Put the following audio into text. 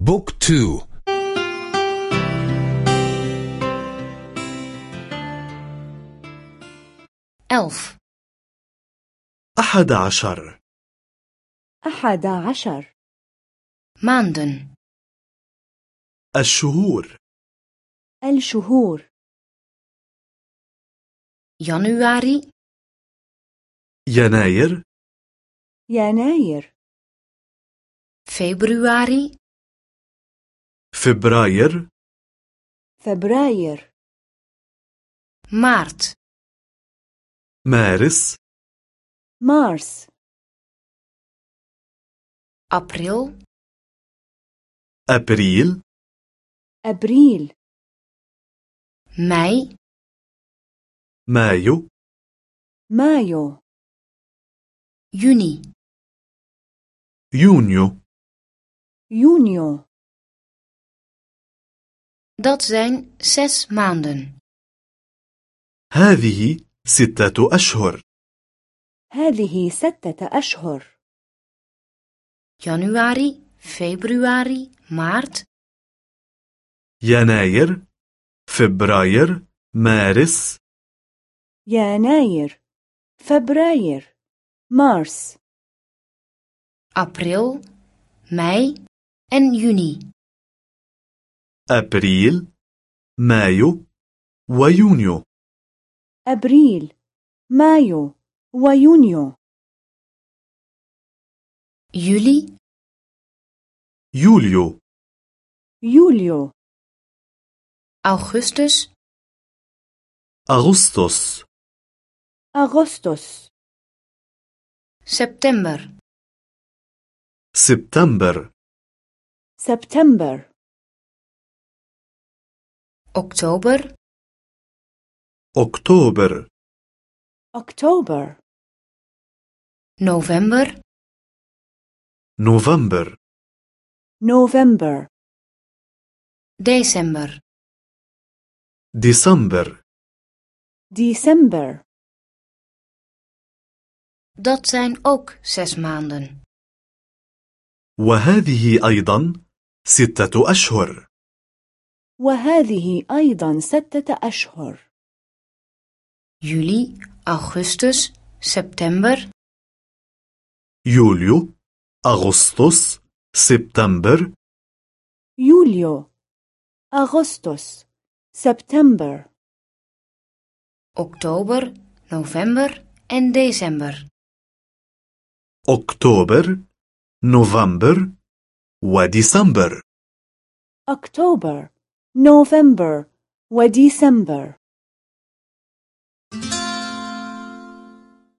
بوك تو. ألف. أحد عشر. أحد عشر. maanden الشهور. الشهور. januari يناير. يناير. februari فبراير فبراير maart مارس مارس april أبريل أبريل mei مايو مايو juni يونيو يونيو. Dat zijn zes maanden. هذه ستة أشهر هذه ستة أشهر Januari, februari, maart, يناير فبراير مارس يناير فبراير مارس april, mei en juni. أبريل مايو ويونيو. أبريل مايو ويونيو. Juli, يوليو. يوليو. augustus, أغسطس. أغسطس. september, سبتمبر. سبتمبر. Oktober, أكتوبر. أكتوبر. november, نوفمبر. نوفمبر. december. ديسمبر. ديسمبر. Dat zijn ook zes maanden. وهذه أيضا ستة أشهر. وهذه أيضا ستة أشهر. Juli, augustus, september, يوليو أغسطس سبتمبر. يوليو أغسطس سبتمبر. oktober, november en december. أكتوبر نوفمبر وديسمبر. أكتوبر نوفمبر وديسمبر